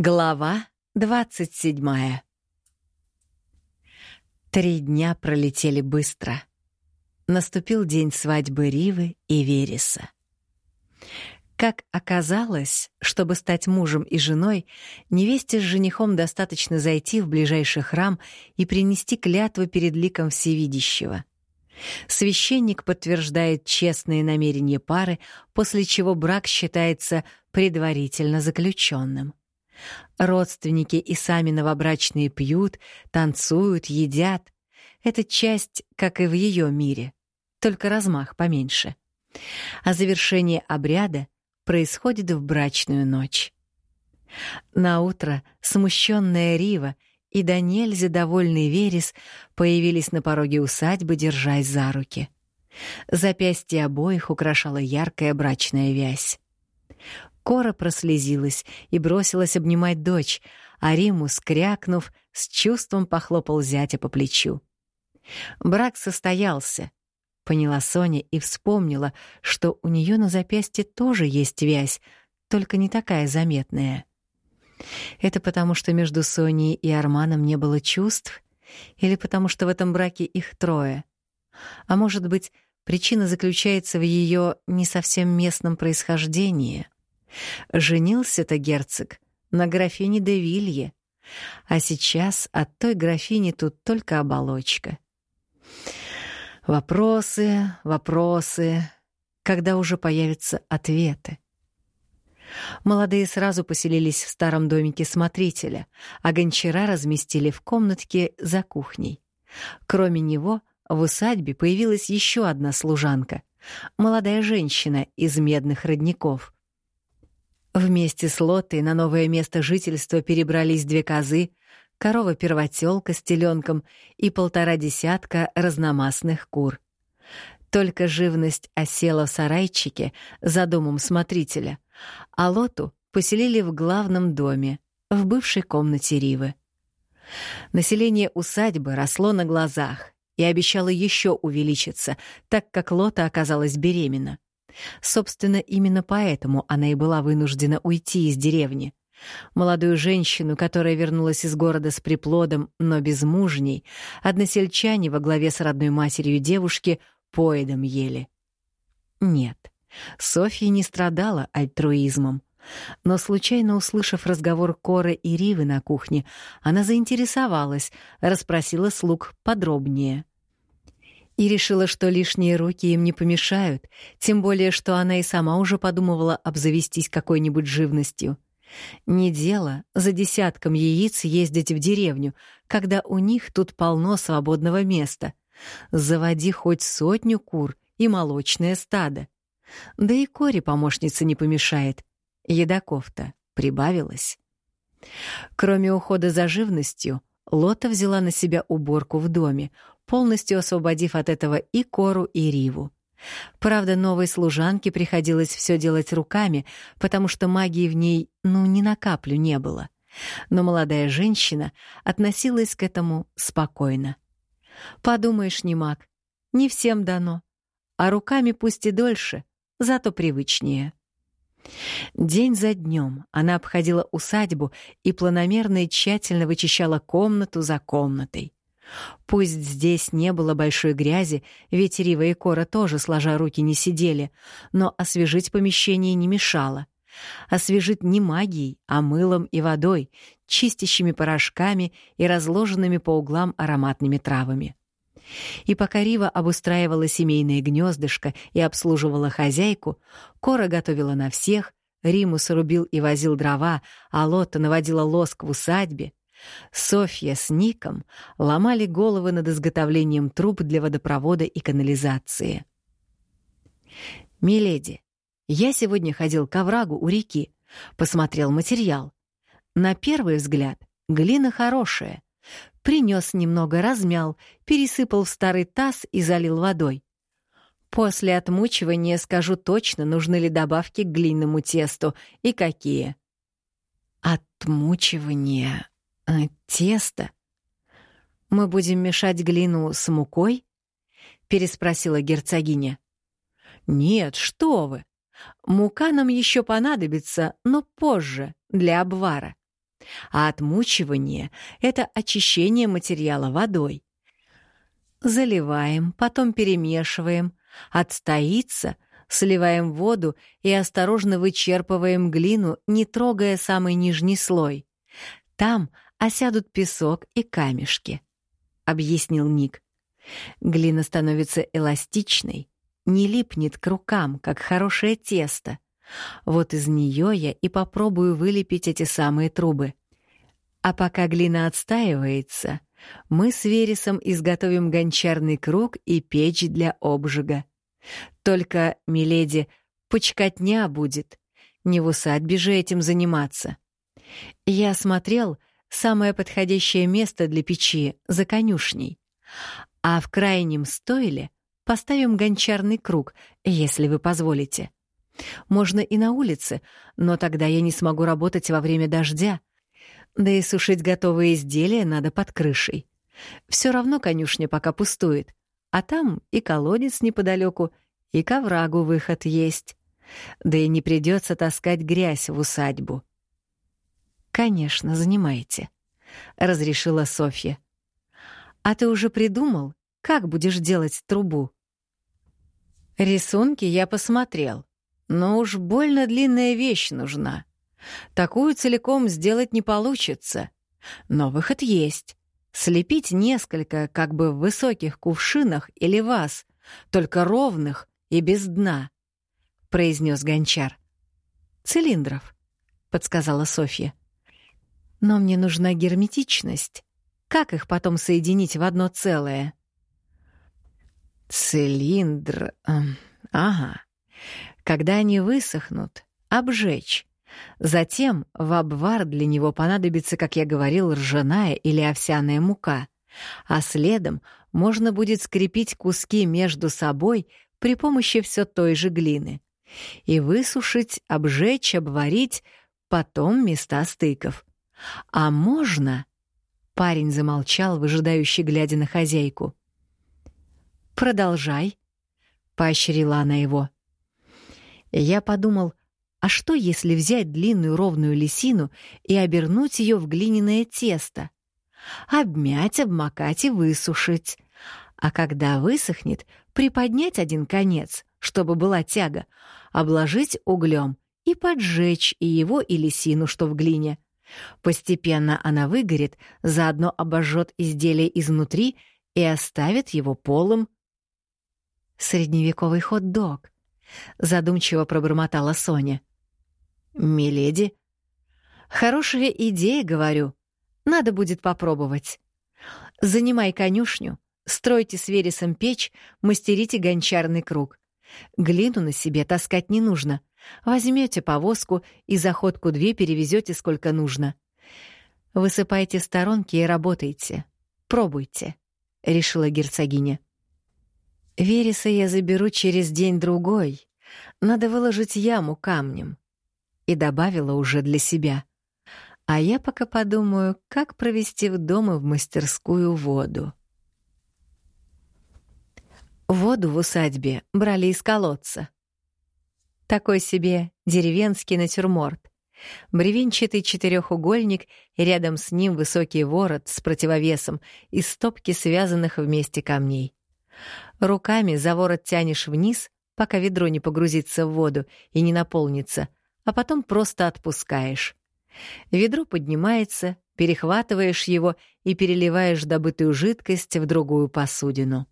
Глава двадцать седьмая Три дня пролетели быстро. Наступил день свадьбы Ривы и Вереса. Как оказалось, чтобы стать мужем и женой, невесте с женихом достаточно зайти в ближайший храм и принести клятву перед ликом Всевидящего. Священник подтверждает честные намерения пары, после чего брак считается предварительно заключенным. Родственники и сами новобрачные пьют, танцуют, едят. Это часть, как и в ее мире, только размах поменьше. А завершение обряда происходит в брачную ночь. На утро смущенная Рива и до нельзя довольный Верес появились на пороге усадьбы, держась за руки. Запястье обоих украшала яркая брачная вязь. Кора прослезилась и бросилась обнимать дочь, а Римус, крякнув, с чувством похлопал зятя по плечу. Брак состоялся, поняла Соня и вспомнила, что у нее на запястье тоже есть вязь, только не такая заметная. Это потому, что между Соней и Арманом не было чувств, или потому, что в этом браке их трое? А может быть, причина заключается в ее не совсем местном происхождении? Женился-то герцог на графине де Вилье, а сейчас от той графини тут только оболочка. Вопросы, вопросы, когда уже появятся ответы. Молодые сразу поселились в старом домике смотрителя, а гончара разместили в комнатке за кухней. Кроме него, в усадьбе появилась еще одна служанка — молодая женщина из медных родников — Вместе с Лотой на новое место жительства перебрались две козы, корова-первотелка с теленком и полтора десятка разномастных кур. Только живность осела в сарайчике за домом смотрителя, а Лоту поселили в главном доме, в бывшей комнате Ривы. Население усадьбы росло на глазах и обещало еще увеличиться, так как Лота оказалась беременна. Собственно, именно поэтому она и была вынуждена уйти из деревни. Молодую женщину, которая вернулась из города с приплодом, но безмужней, односельчане во главе с родной матерью девушки поедом ели. Нет, Софья не страдала альтруизмом. Но, случайно услышав разговор Коры и Ривы на кухне, она заинтересовалась, расспросила слуг подробнее и решила, что лишние руки им не помешают, тем более, что она и сама уже подумывала обзавестись какой-нибудь живностью. Не дело за десятком яиц ездить в деревню, когда у них тут полно свободного места. Заводи хоть сотню кур и молочное стадо. Да и коре помощница не помешает. Едаков-то прибавилось. Кроме ухода за живностью, Лота взяла на себя уборку в доме, полностью освободив от этого и Кору, и Риву. Правда, новой служанке приходилось все делать руками, потому что магии в ней, ну, ни на каплю не было. Но молодая женщина относилась к этому спокойно. Подумаешь, не маг, не всем дано. А руками пусть и дольше, зато привычнее. День за днем она обходила усадьбу и планомерно и тщательно вычищала комнату за комнатой. Пусть здесь не было большой грязи, ведь Рива и Кора тоже, сложа руки, не сидели, но освежить помещение не мешало. Освежить не магией, а мылом и водой, чистящими порошками и разложенными по углам ароматными травами. И пока Рива обустраивала семейное гнездышко и обслуживала хозяйку, Кора готовила на всех, Римус рубил и возил дрова, а Лотта наводила лоск в усадьбе, Софья с Ником ломали головы над изготовлением труб для водопровода и канализации. «Миледи, я сегодня ходил к оврагу у реки, посмотрел материал. На первый взгляд глина хорошая. Принес немного, размял, пересыпал в старый таз и залил водой. После отмучивания скажу точно, нужны ли добавки к глинному тесту и какие. Отмучивание а, тесто? Мы будем мешать глину с мукой? переспросила герцогиня. Нет, что вы? Мука нам еще понадобится, но позже, для обвара. а отмучивание — это очищение материала водой. Заливаем, потом перемешиваем, отстоится, сливаем воду и осторожно вычерпываем глину, не трогая самый нижний слой. Там осядут песок и камешки, — объяснил Ник. Глина становится эластичной, не липнет к рукам, как хорошее тесто. Вот из нее я и попробую вылепить эти самые трубы. А пока глина отстаивается, мы с Вересом изготовим гончарный круг и печь для обжига. Только, миледи, почкотня будет. Не в усадьбе же этим заниматься. Я смотрел самое подходящее место для печи за конюшней. А в крайнем стойле поставим гончарный круг, если вы позволите. Можно и на улице, но тогда я не смогу работать во время дождя. Да и сушить готовые изделия надо под крышей. Все равно конюшня пока пустует, а там и колодец неподалеку, и к оврагу выход есть. Да и не придется таскать грязь в усадьбу. «Конечно, занимайте», — разрешила Софья. «А ты уже придумал, как будешь делать трубу?» «Рисунки я посмотрел, но уж больно длинная вещь нужна. Такую целиком сделать не получится. Но выход есть. Слепить несколько, как бы в высоких кувшинах или ваз, только ровных и без дна», — произнес гончар. «Цилиндров», — подсказала Софья. «Но мне нужна герметичность. Как их потом соединить в одно целое?» «Цилиндр... Эм, ага. Когда они высохнут, обжечь. Затем в обвар для него понадобится, как я говорил, ржаная или овсяная мука, а следом можно будет скрепить куски между собой при помощи все той же глины и высушить, обжечь, обварить, потом места стыков. А можно... Парень замолчал, выжидающий, глядя на хозяйку. «Продолжай», — поощрила она его. Я подумал, а что, если взять длинную ровную лисину и обернуть ее в глиняное тесто? Обмять, обмакать и высушить. А когда высохнет, приподнять один конец, чтобы была тяга, обложить углем и поджечь и его, и лисину, что в глине. Постепенно она выгорит, заодно обожжет изделие изнутри и оставит его полым. Средневековый хот-дог —— задумчиво пробормотала Соня. «Миледи?» «Хорошая идея, говорю. Надо будет попробовать. Занимай конюшню, стройте с вересом печь, мастерите гончарный круг. Глину на себе таскать не нужно. Возьмете повозку и заходку две перевезете сколько нужно. Высыпайте сторонки и работайте. Пробуйте», — решила герцогиня. Вереса я заберу через день-другой. Надо выложить яму камнем. И добавила уже для себя. А я пока подумаю, как провести в дом и в мастерскую воду. Воду в усадьбе брали из колодца. Такой себе деревенский натюрморт. Бревенчатый четырехугольник, и рядом с ним высокий ворот с противовесом из стопки связанных вместе камней. Руками за ворот тянешь вниз, пока ведро не погрузится в воду и не наполнится, а потом просто отпускаешь. Ведро поднимается, перехватываешь его и переливаешь добытую жидкость в другую посудину.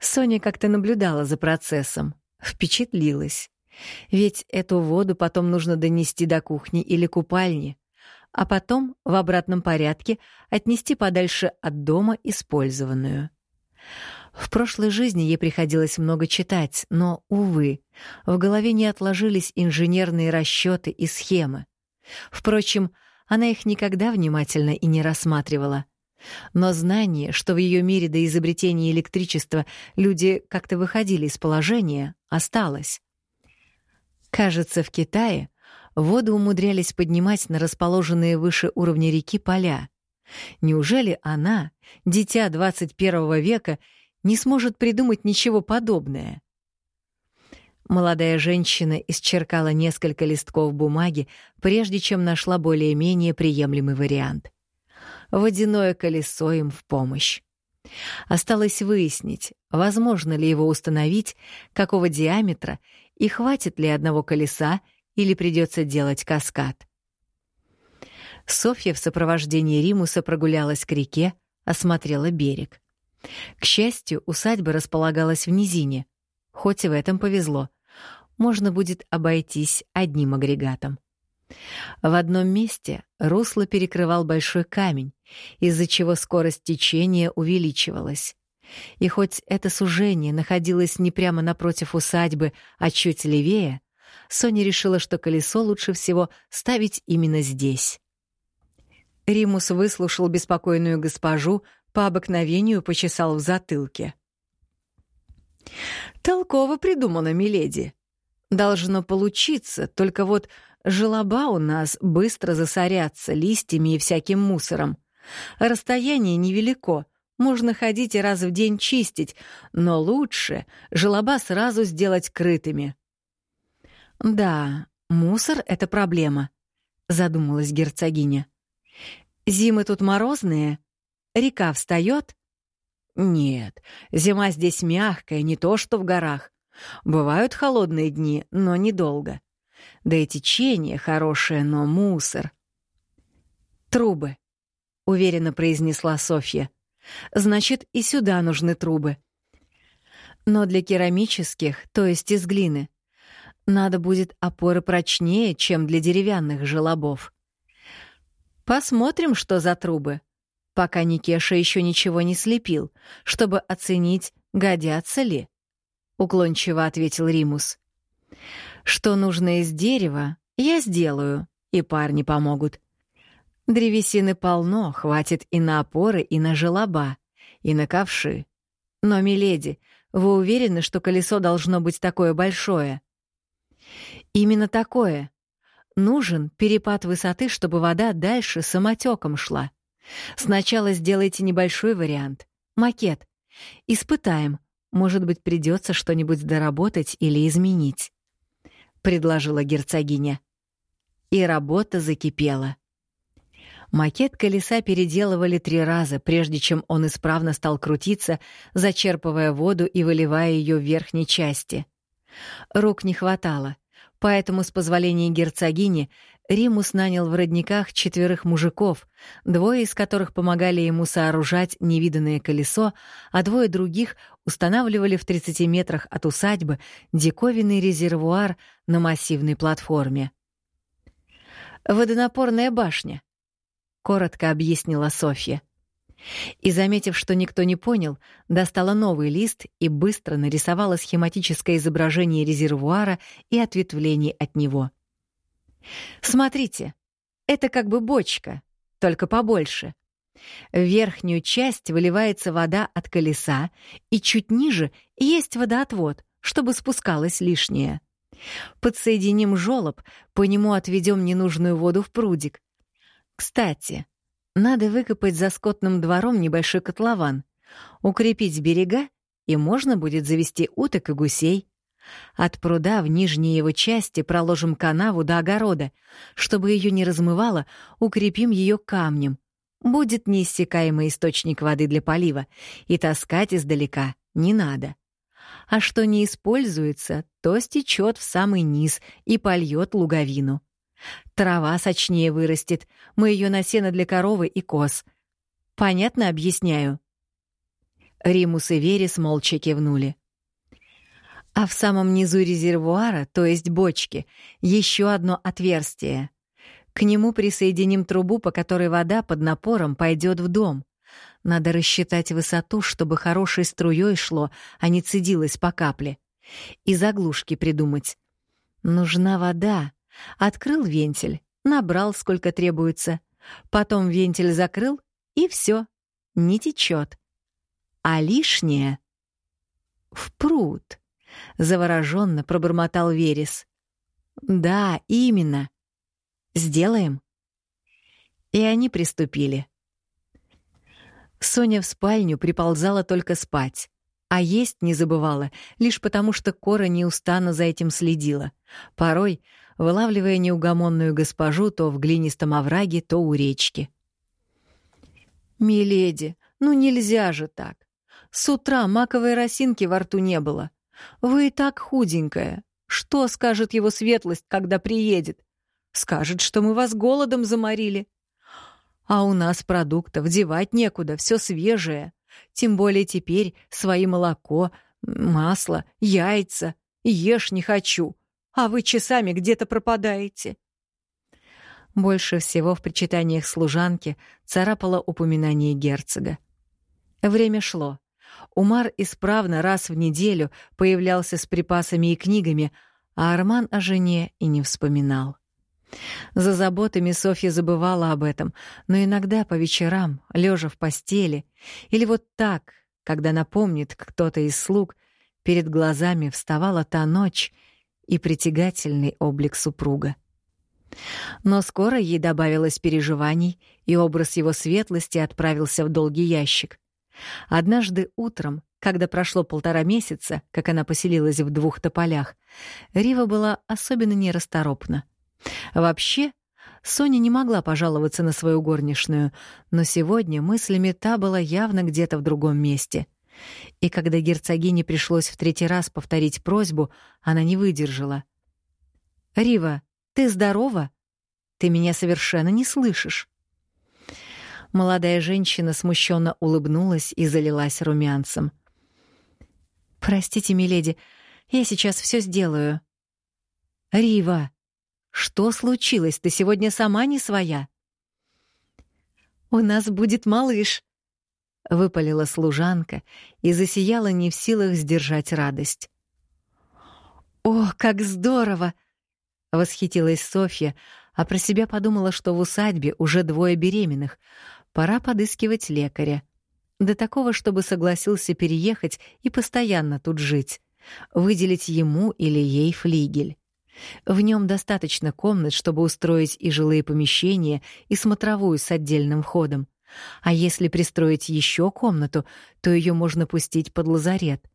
Соня как-то наблюдала за процессом, впечатлилась. Ведь эту воду потом нужно донести до кухни или купальни, а потом в обратном порядке отнести подальше от дома использованную. В прошлой жизни ей приходилось много читать, но, увы, в голове не отложились инженерные расчеты и схемы. Впрочем, она их никогда внимательно и не рассматривала. Но знание, что в ее мире до изобретения электричества люди как-то выходили из положения, осталось. Кажется, в Китае воду умудрялись поднимать на расположенные выше уровня реки поля. Неужели она, дитя 21 века, не сможет придумать ничего подобное. Молодая женщина исчеркала несколько листков бумаги, прежде чем нашла более-менее приемлемый вариант. Водяное колесо им в помощь. Осталось выяснить, возможно ли его установить, какого диаметра и хватит ли одного колеса или придется делать каскад. Софья в сопровождении Римуса прогулялась к реке, осмотрела берег. К счастью, усадьба располагалась в низине. Хоть и в этом повезло. Можно будет обойтись одним агрегатом. В одном месте русло перекрывал большой камень, из-за чего скорость течения увеличивалась. И хоть это сужение находилось не прямо напротив усадьбы, а чуть левее, Соня решила, что колесо лучше всего ставить именно здесь. Римус выслушал беспокойную госпожу, по обыкновению почесал в затылке. «Толково придумано, миледи. Должно получиться, только вот желоба у нас быстро засорятся листьями и всяким мусором. Расстояние невелико, можно ходить и раз в день чистить, но лучше желоба сразу сделать крытыми». «Да, мусор — это проблема», — задумалась герцогиня. «Зимы тут морозные, Река встает? Нет, зима здесь мягкая, не то что в горах. Бывают холодные дни, но недолго. Да и течение хорошее, но мусор. Трубы, уверенно произнесла Софья. Значит, и сюда нужны трубы. Но для керамических, то есть из глины, надо будет опоры прочнее, чем для деревянных желобов. Посмотрим, что за трубы пока Никеша еще ничего не слепил, чтобы оценить, годятся ли. Уклончиво ответил Римус. Что нужно из дерева, я сделаю, и парни помогут. Древесины полно, хватит и на опоры, и на желоба, и на ковши. Но, миледи, вы уверены, что колесо должно быть такое большое? Именно такое. Нужен перепад высоты, чтобы вода дальше самотеком шла. Сначала сделайте небольшой вариант, макет. Испытаем, может быть, придется что-нибудь доработать или изменить», — предложила герцогиня. И работа закипела. Макет колеса переделывали три раза, прежде чем он исправно стал крутиться, зачерпывая воду и выливая ее в верхней части. Рук не хватало, поэтому, с позволения герцогини, Римус нанял в родниках четверых мужиков, двое из которых помогали ему сооружать невиданное колесо, а двое других устанавливали в 30 метрах от усадьбы диковинный резервуар на массивной платформе. «Водонапорная башня», — коротко объяснила Софья. И, заметив, что никто не понял, достала новый лист и быстро нарисовала схематическое изображение резервуара и ответвлений от него — Смотрите, это как бы бочка, только побольше. В верхнюю часть выливается вода от колеса, и чуть ниже есть водоотвод, чтобы спускалось лишнее. Подсоединим жёлоб, по нему отведем ненужную воду в прудик. Кстати, надо выкопать за скотным двором небольшой котлован, укрепить берега, и можно будет завести уток и гусей. От пруда в нижней его части проложим канаву до огорода. Чтобы ее не размывало, укрепим ее камнем. Будет неиссякаемый источник воды для полива, и таскать издалека не надо. А что не используется, то стечет в самый низ и польет луговину. Трава сочнее вырастет, мы ее на сено для коровы и коз. Понятно объясняю? Римус и Верес молча кивнули. А в самом низу резервуара, то есть бочки, еще одно отверстие. К нему присоединим трубу, по которой вода под напором пойдет в дом. Надо рассчитать высоту, чтобы хорошей струей шло, а не цедилось по капле. И заглушки придумать. Нужна вода. Открыл вентиль, набрал, сколько требуется. Потом вентиль закрыл, и все, не течет. А лишнее — в пруд. Завороженно пробормотал Верес. Да, именно. Сделаем. И они приступили. Соня в спальню приползала только спать. А есть не забывала, лишь потому что Кора неустанно за этим следила. Порой вылавливая неугомонную госпожу то в глинистом овраге, то у речки. «Миледи, ну нельзя же так. С утра маковой росинки во рту не было. Вы и так худенькая. Что скажет его светлость, когда приедет? Скажет, что мы вас голодом заморили. А у нас продуктов девать некуда, все свежее. Тем более теперь свои молоко, масло, яйца. Ешь не хочу, а вы часами где-то пропадаете. Больше всего в причитаниях служанки царапало упоминание герцога. Время шло. Умар исправно раз в неделю появлялся с припасами и книгами, а Арман о жене и не вспоминал. За заботами Софья забывала об этом, но иногда по вечерам, лежа в постели, или вот так, когда напомнит кто-то из слуг, перед глазами вставала та ночь и притягательный облик супруга. Но скоро ей добавилось переживаний, и образ его светлости отправился в долгий ящик. Однажды утром, когда прошло полтора месяца, как она поселилась в двух тополях, Рива была особенно нерасторопна. Вообще, Соня не могла пожаловаться на свою горничную, но сегодня мыслями та была явно где-то в другом месте. И когда герцогине пришлось в третий раз повторить просьбу, она не выдержала. «Рива, ты здорова? Ты меня совершенно не слышишь». Молодая женщина смущенно улыбнулась и залилась румянцем. «Простите, миледи, я сейчас все сделаю». «Рива, что случилось? Ты сегодня сама не своя?» «У нас будет малыш», — выпалила служанка и засияла не в силах сдержать радость. «О, как здорово!» — восхитилась Софья, а про себя подумала, что в усадьбе уже двое беременных. Пора подыскивать лекаря. До такого, чтобы согласился переехать и постоянно тут жить. Выделить ему или ей флигель. В нем достаточно комнат, чтобы устроить и жилые помещения, и смотровую с отдельным входом. А если пристроить еще комнату, то ее можно пустить под лазарет.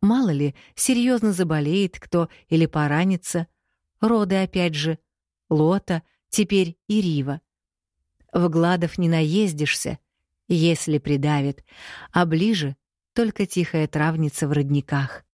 Мало ли, серьезно заболеет кто или поранится. Роды опять же. Лота, теперь и Рива. В Гладов не наездишься, если придавит, а ближе только тихая травница в родниках.